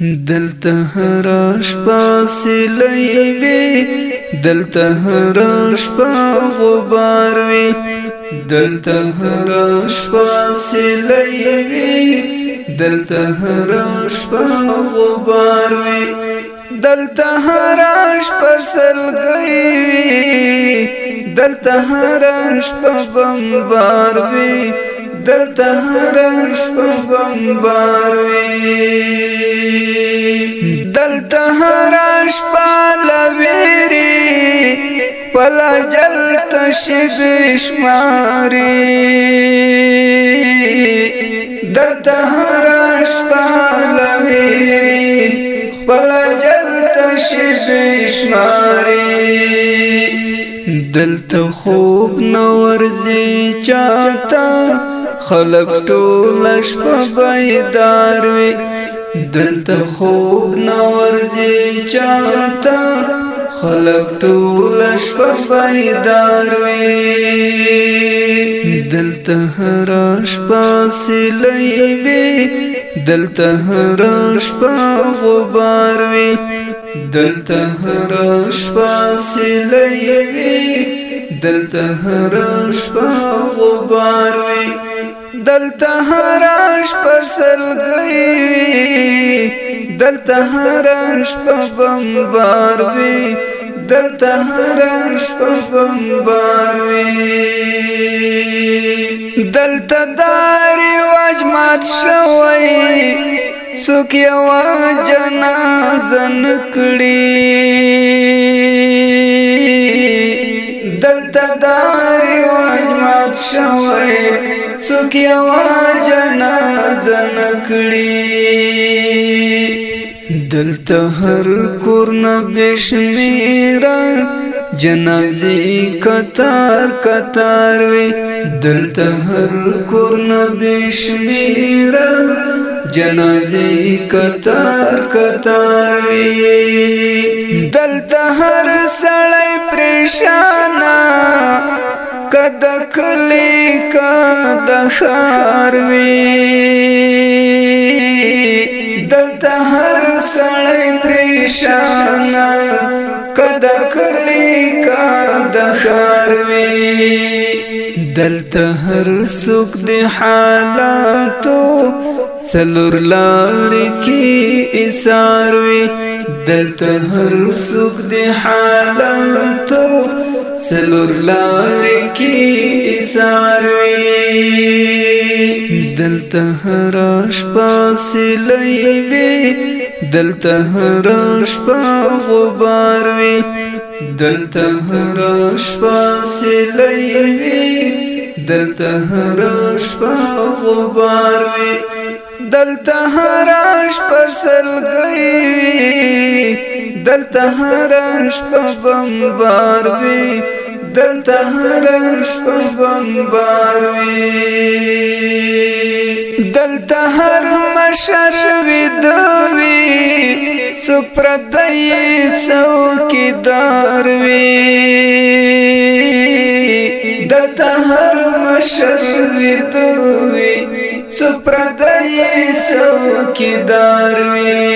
دلته هر شپه سلی وی دلته هر شپه غبار وی دلته هر شپه سلی وی دلته هر شپه غبار وی دلته هر شپه سلګی وی دلته هر شپه بمبار وی دلته هر شپه بمباروي دلته هر شپه لويري پلا جلت شبشماري دلته هر شپه لويري پلا جلت شبشماري دلته خوب نور زی چاته خلق ټول شپه بیدار وي دلته خوب نه ورځي چاته خلق ټول شپه بیدار وي دلته هر شپه سلې وي دلته هر شپه غبار وي دلته هر شپه سلې وي دلته هر شپه غبار وي دلته هرش پسل گئی دلته هرش په بمبار وی دلته هرش په بمبار وی دلته دار وجمات شوی سوک یو جنازه نکړي دلته دار وجمات شوی څوک یو جنازه نکړي دلته هر کور نه بشمیره جنازي قطار قطار وي دلته هر کور نه بشمیره جنازي قطار قطار وي دلته هر سړی پریشانه کد کلی کد خار وی دلت هر سړی پریشان کد کلی کد خار وی دلت هر سوک دی حالاتو سلور لار کی اسار وی دلت هر سوک دی حالاتو سلور لار کې اسار وي دلته هرش پاسلې وي دلته هرش په غبار وي دلته هرش پاسلې وي دلته هرش په غبار وي دلته هرش پسل گئی دلته هرش په بمبار وي دلته هر شپه بمبار وي دلته هر مشر وي دوي سپر دای څوکیدار وي دلته هر مشر وي دوي سپر دای څوکیدار وي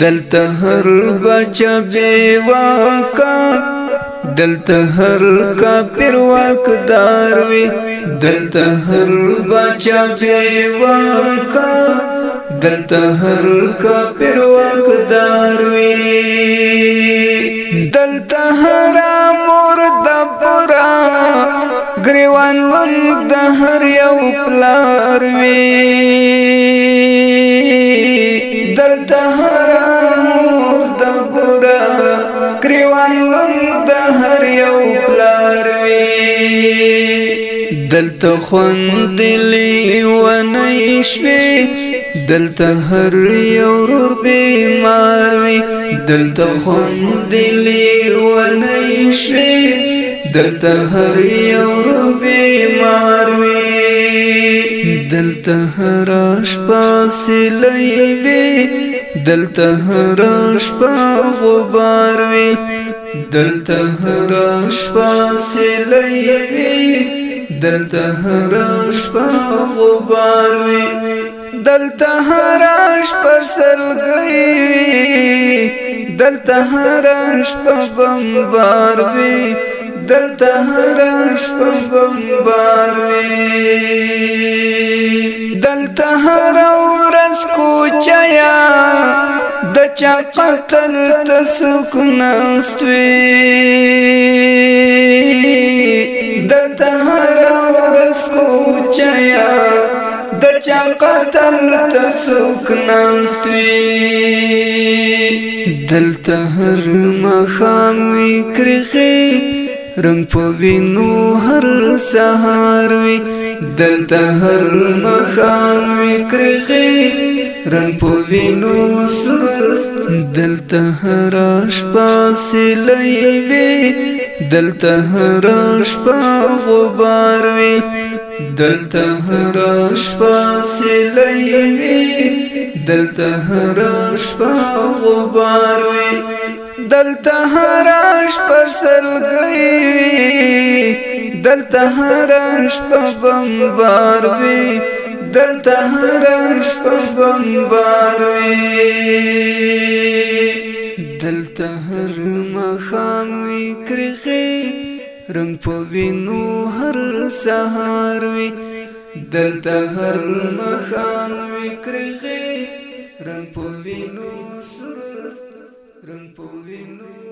دلته هر بچا بے واکا دلته هر کافر واکدار وي دلته هر بچا بیواکا دلته هر کافر واکدار وي دلته هر مور د پورا گریوان وند هر یو پلار وي دلته خوند دلی و نه شوي دلته هر یو ور بیمار وي دلته خوند دلی و نه شوي دلته هر یو ور بیمار وي دلته هر شپاس لایوي دلته هر شپه غبار وي دلته هر شپاس لایوي دلته هر شپه غبار وي دلته هر شپه سلګي وي دلته هر شپه بمبار وي دلته هر شپه بمبار وي دلته هر ورځ کوچیا د چا قتل تسکناستوي دلته هر ورځ کوچیا د چا قتل تسوک ناسلی دلته هر مخام وکرخي رنگ په وینو هر سهار وی دلته هر مخام وکرخي رنگ په وینو سوس دلته هراش پاسې لېوي دلته هراش په غبار وي دلته هراش پاسې لېوي دلته هراش په غبار وي دلته هراش په سلګي دلته هراش په بمبار وي دلته هر شپه بمبار وي دلته هر مخام وي کرخي رنگ په وینو هر سهار وي دلته هر مخام وي کرخي رنگ په وینو سر رنگ په وینو